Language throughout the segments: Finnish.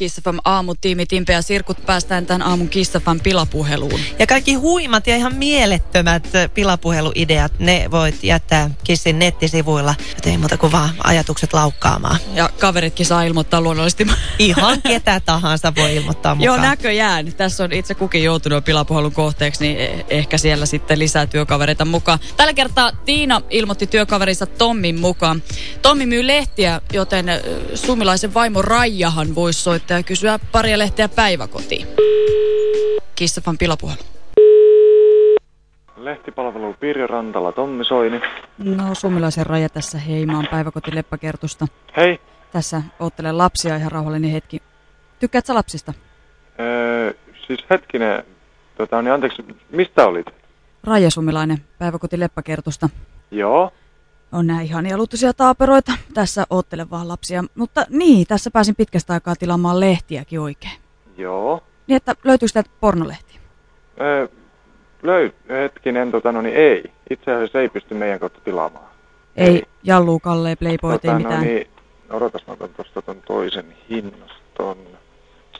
Kissafam aamutiimi Timpe ja Sirkut päästään tämän aamun Kissafam pilapuheluun. Ja kaikki huimat ja ihan mielettömät pilapuheluideat, ne voit jättää Kissin nettisivuilla. Et ei muuta kuin vaan ajatukset laukkaamaan. Ja kaveritkin saa ilmoittaa luonnollisesti. Ihan ketä tahansa voi ilmoittaa mukaan. Joo, näköjään. Tässä on itse kukin joutunut pilapuhelun kohteeksi, niin e- ehkä siellä sitten lisää työkavereita mukaan. Tällä kertaa Tiina ilmoitti työkaverinsa Tommin mukaan. Tommi myy lehtiä, joten sumilaisen vaimo Raijahan voisi soittaa ja kysyä paria lehteä päiväkotiin. Kissafan pilapuhelu. Lehtipalvelu Pirjo Rantala, Tommi Soini. No, sumilaisen Raija tässä heimaan päiväkoti Leppäkertusta. Hei. Tässä oottelen lapsia ihan rauhallinen hetki. Tykkäätkö sä lapsista? Öö, siis hetkinen, tota, niin anteeksi, mistä olit? Raija Sumilainen, päiväkoti Leppäkertusta. Joo. On näin ihania lutuisia taaperoita. Tässä oottelen vaan lapsia. Mutta niin, tässä pääsin pitkästä aikaa tilaamaan lehtiäkin oikein. Joo. Niin, että löytyykö täältä pornolehtiä? Öö, löy, hetkinen, tota, no niin ei. Itse asiassa ei pysty meidän kautta tilaamaan. Ei, ei. Jallu, Kalle, Playboy, tota, ei mitään. No niin, odotas mä tuosta ton toisen hinnaston.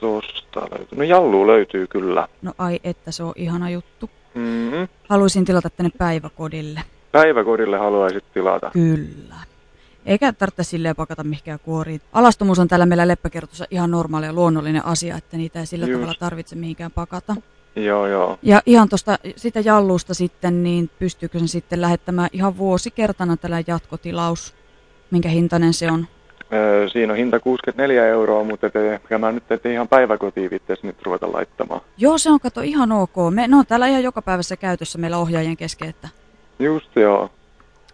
Tuosta löytyy. No Jallu löytyy kyllä. No ai, että se on ihana juttu. Mm-hmm. Haluaisin tilata tänne päiväkodille. Päiväkodille haluaisit tilata? Kyllä. Eikä tarvitse silleen pakata mihinkään kuoriin. Alastomuus on täällä meillä leppäkertossa ihan normaali ja luonnollinen asia, että niitä ei sillä Just. tavalla tarvitse mihinkään pakata. Joo, joo. Ja ihan tuosta sitä jallusta sitten, niin pystyykö sen sitten lähettämään ihan vuosikertana tällä jatkotilaus? Minkä hintainen se on? Öö, siinä on hinta 64 euroa, mutta te, mä nyt ette ihan päiväkotiin viitteessä nyt ruveta laittamaan. Joo, se on kato ihan ok. Me, ne on täällä ihan joka päivässä käytössä meillä ohjaajien kesken, että... Just joo.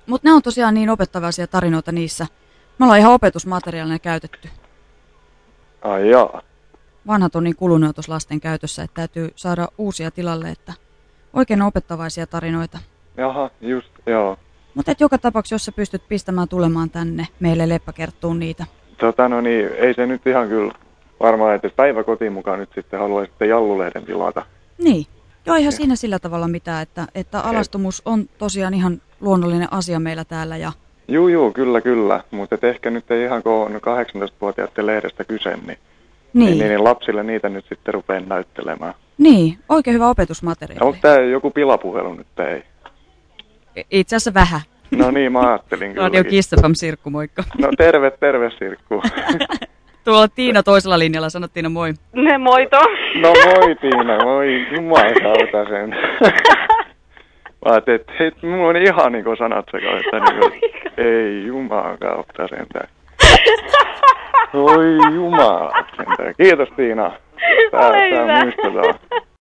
Mutta ne on tosiaan niin opettavaisia tarinoita niissä. Me ollaan ihan opetusmateriaalina käytetty. Ai jaa. Vanhat on niin kulunut lasten käytössä, että täytyy saada uusia tilalle, että oikein opettavaisia tarinoita. Jaha, just, joo. Mutta joka tapauksessa, jos sä pystyt pistämään tulemaan tänne meille leppäkerttuun niitä. Tota no niin, ei se nyt ihan kyllä varmaan, että päiväkotiin mukaan nyt sitten haluaisitte jallulehden tilata. Niin. Joo, ja. siinä sillä tavalla mitään, että, että alastomuus on tosiaan ihan luonnollinen asia meillä täällä. Ja... Juu, juu, kyllä, kyllä. Mutta ehkä nyt ei ihan kun on 18-vuotiaiden lehdestä kyse, niin, niin. Niin, niin, lapsille niitä nyt sitten rupeaa näyttelemään. Niin, oikein hyvä opetusmateriaali. Onko tämä joku pilapuhelu nyt ei? Itse asiassa vähän. No niin, mä ajattelin kyllä. Radio Kissafam Sirkku, moikka. No terve, terve Sirkku. Tuolla Tiina toisella linjalla, sanot Tiina moi. Ne moito. No moi Tiina, moi, jumalauta sen. Mä ajattelin, että hei, mulla on ihan niin kuin sanat sekaan, että niin kuin, ei juman kautta sentään. Oi jumala sentään. Kiitos Tiina. Tää, tää muistetaan.